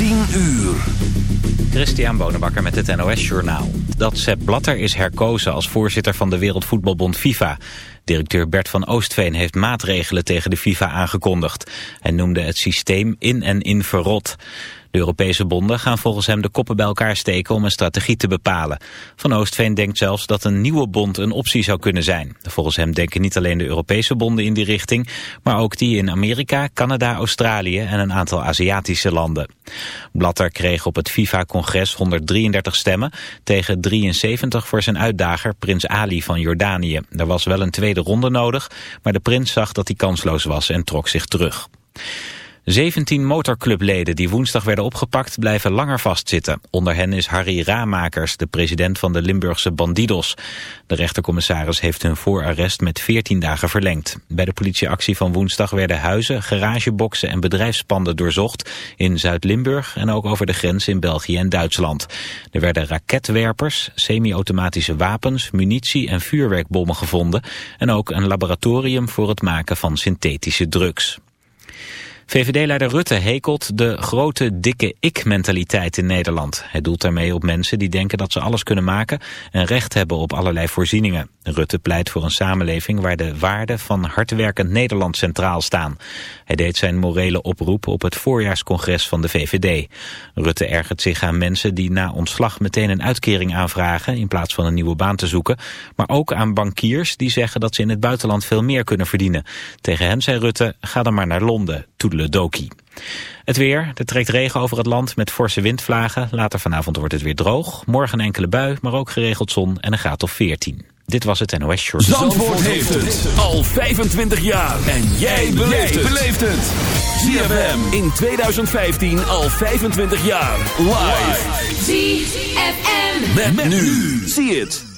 10 uur. Christian Bonenbakker met het NOS Journaal. Dat Sepp Blatter is herkozen als voorzitter van de Wereldvoetbalbond FIFA. Directeur Bert van Oostveen heeft maatregelen tegen de FIFA aangekondigd. Hij noemde het systeem in en in verrot. De Europese bonden gaan volgens hem de koppen bij elkaar steken om een strategie te bepalen. Van Oostveen denkt zelfs dat een nieuwe bond een optie zou kunnen zijn. Volgens hem denken niet alleen de Europese bonden in die richting, maar ook die in Amerika, Canada, Australië en een aantal Aziatische landen. Blatter kreeg op het FIFA-congres 133 stemmen tegen 73 voor zijn uitdager Prins Ali van Jordanië. Er was wel een tweede ronde nodig, maar de prins zag dat hij kansloos was en trok zich terug. 17 motorclubleden die woensdag werden opgepakt blijven langer vastzitten. Onder hen is Harry Ramakers, de president van de Limburgse Bandidos. De rechtercommissaris heeft hun voorarrest met 14 dagen verlengd. Bij de politieactie van woensdag werden huizen, garageboxen en bedrijfspanden doorzocht in Zuid-Limburg en ook over de grens in België en Duitsland. Er werden raketwerpers, semi-automatische wapens, munitie en vuurwerkbommen gevonden en ook een laboratorium voor het maken van synthetische drugs. VVD-leider Rutte hekelt de grote, dikke ik-mentaliteit in Nederland. Hij doelt daarmee op mensen die denken dat ze alles kunnen maken en recht hebben op allerlei voorzieningen. Rutte pleit voor een samenleving waar de waarden van hardwerkend Nederland centraal staan. Hij deed zijn morele oproep op het voorjaarscongres van de VVD. Rutte ergert zich aan mensen die na ontslag meteen een uitkering aanvragen in plaats van een nieuwe baan te zoeken. Maar ook aan bankiers die zeggen dat ze in het buitenland veel meer kunnen verdienen. Tegen hen zei Rutte, ga dan maar naar Londen, Het weer, er trekt regen over het land met forse windvlagen. Later vanavond wordt het weer droog. Morgen enkele bui, maar ook geregeld zon en een graad of 14. Dit was het NOS Short. Zandvoort, heeft het al 25 jaar. En jij beleeft het. ZFM in 2015 al 25 jaar. Live. ZFM. Met, met nu. Zie het.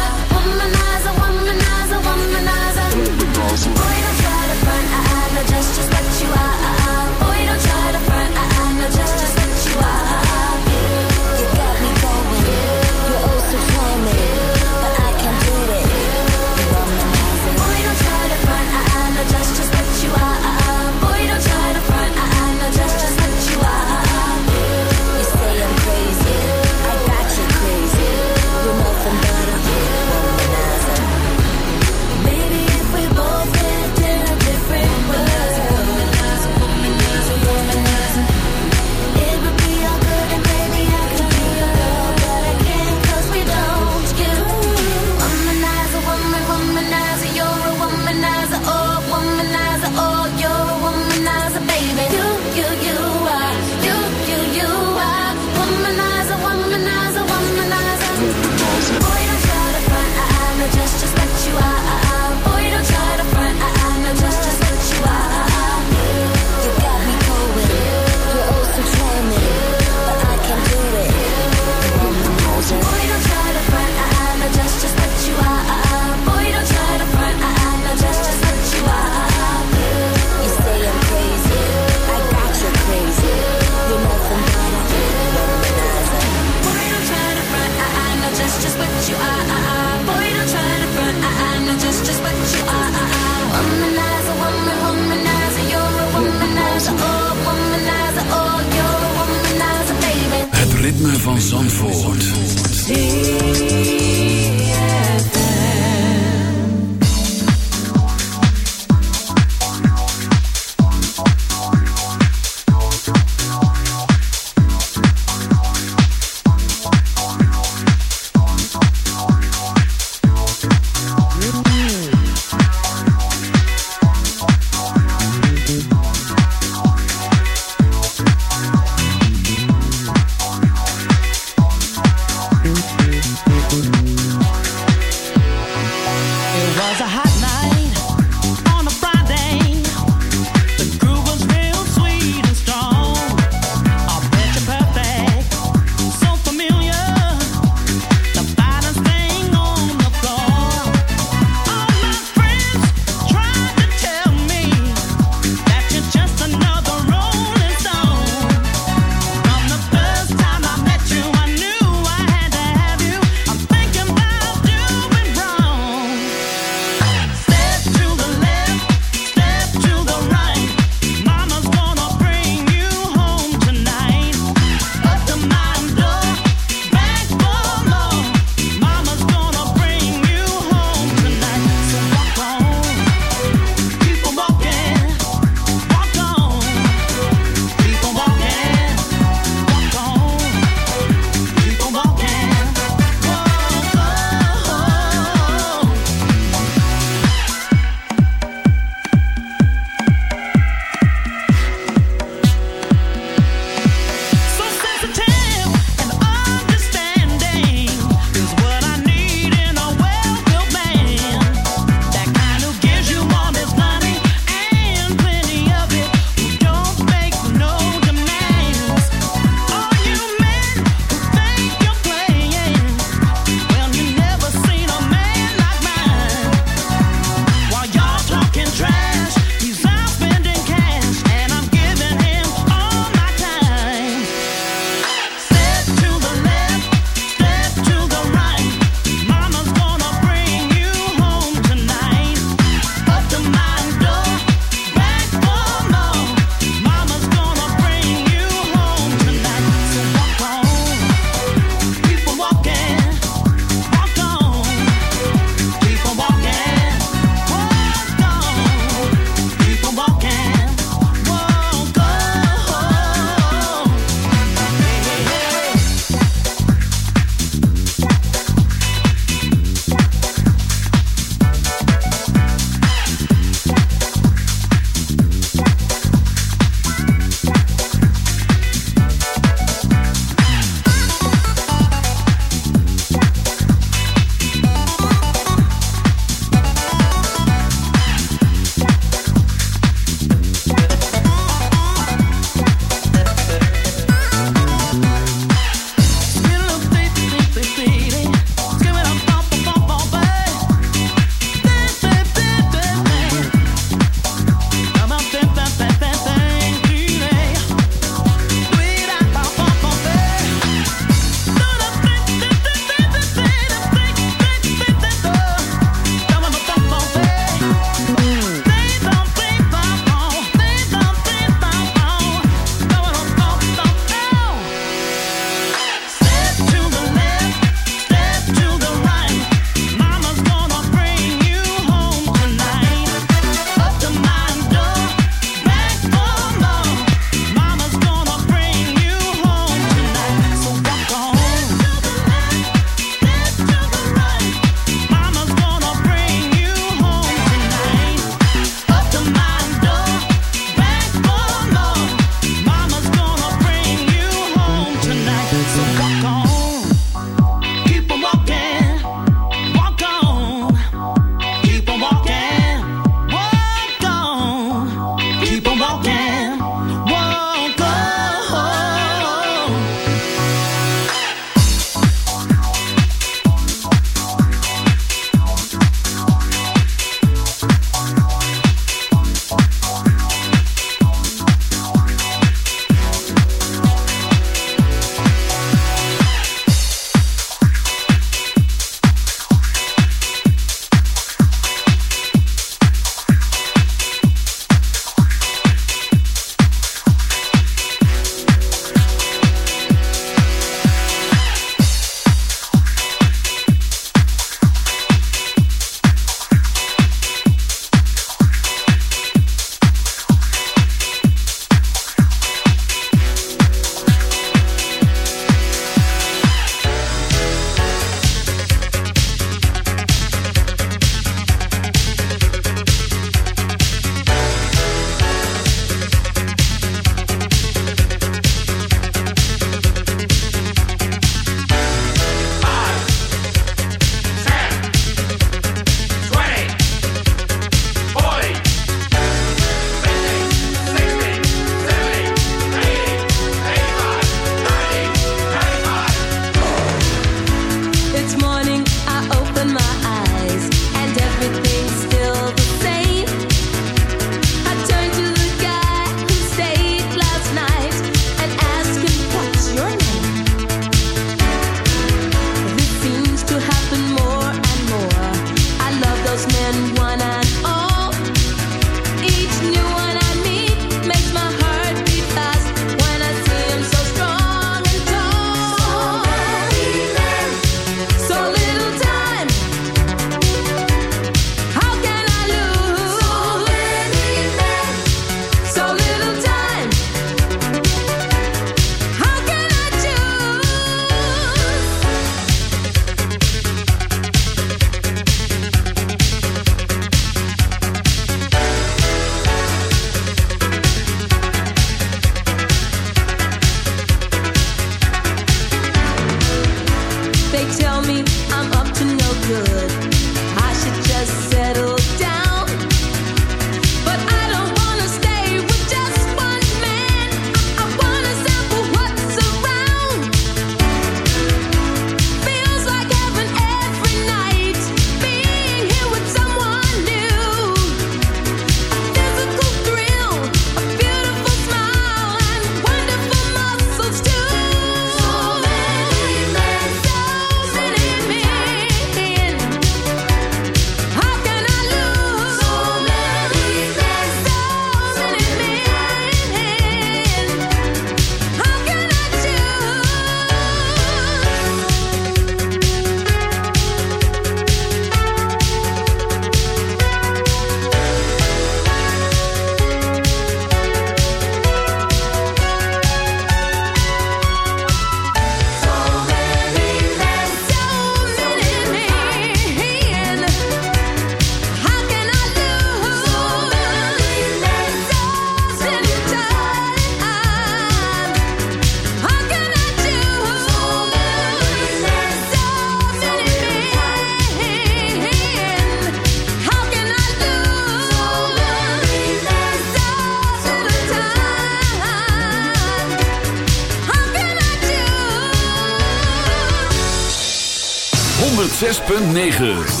106.9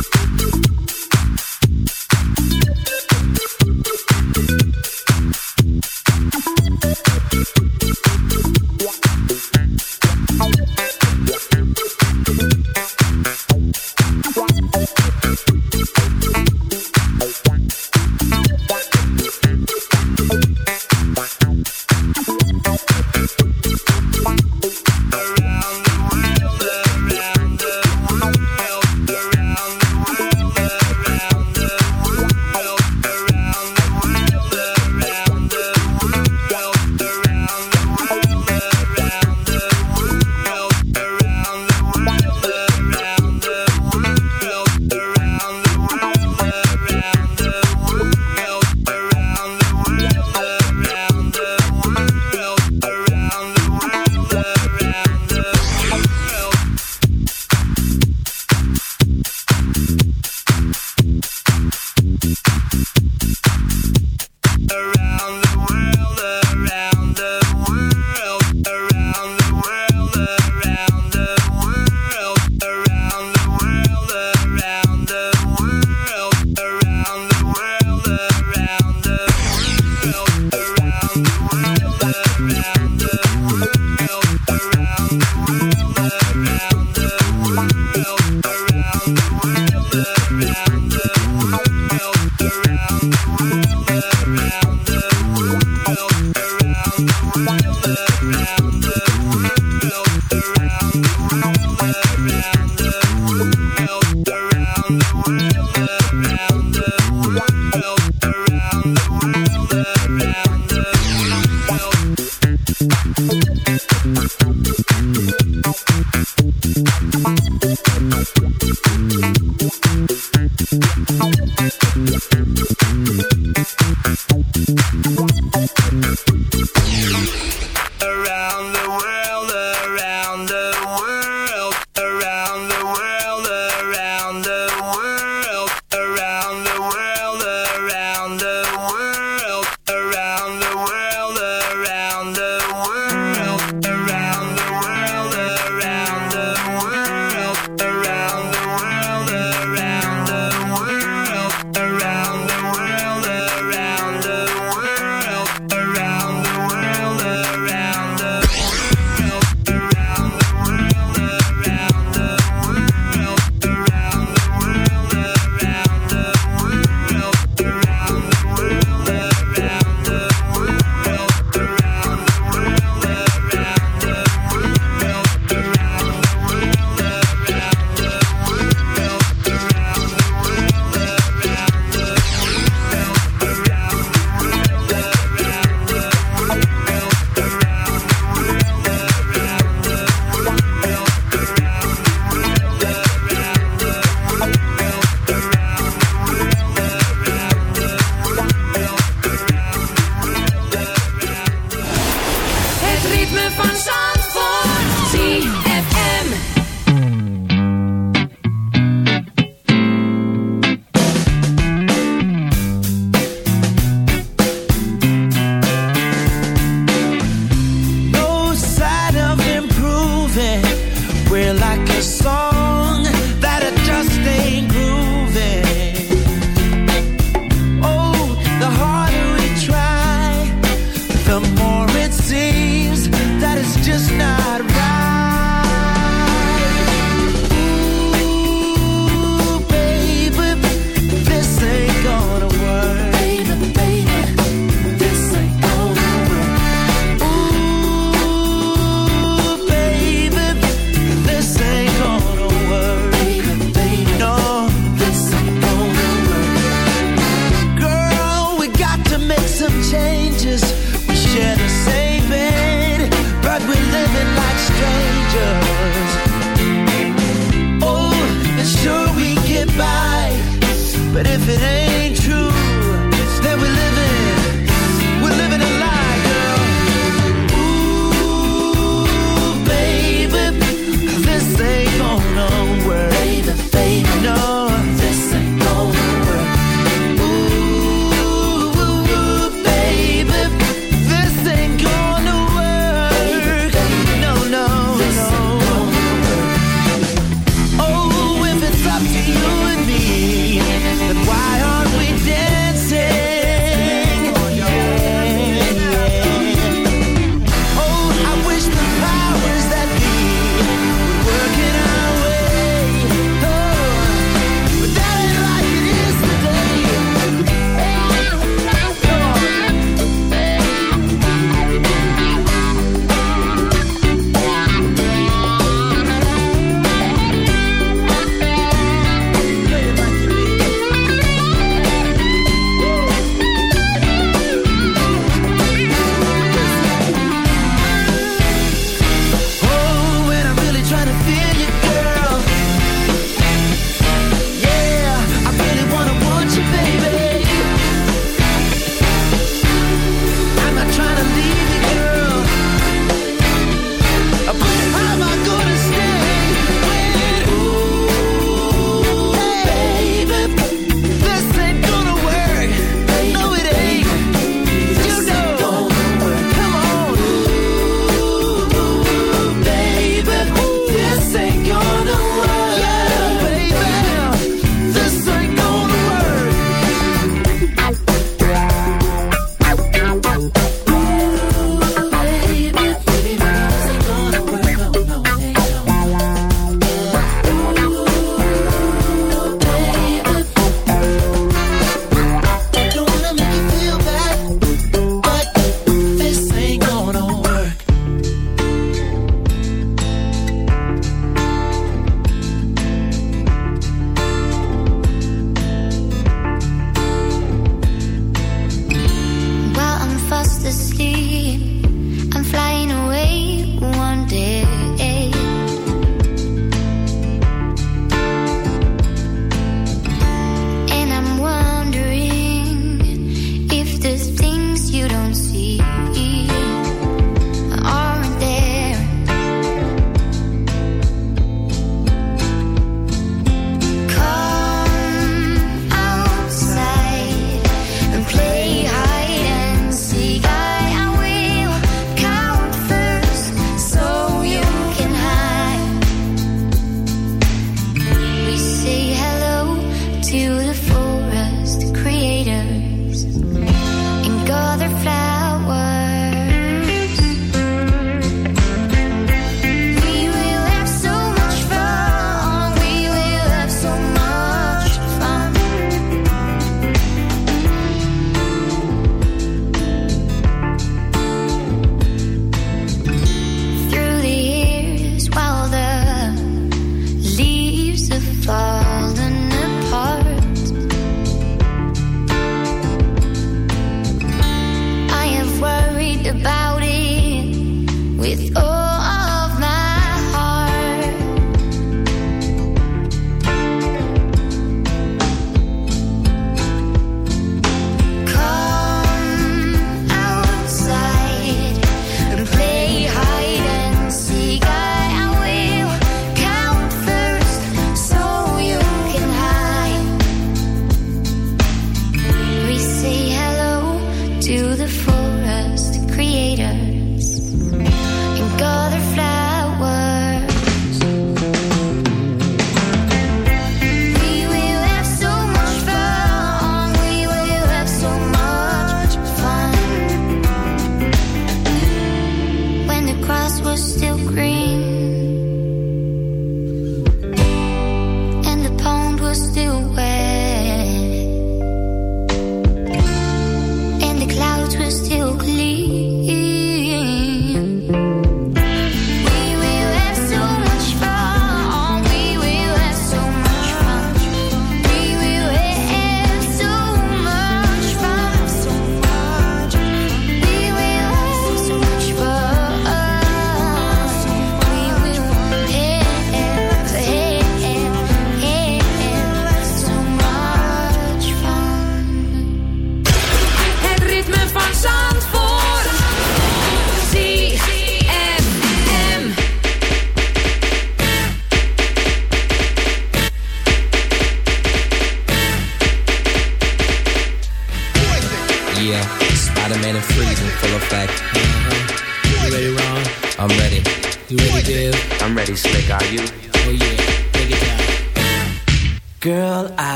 Música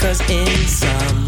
cause in some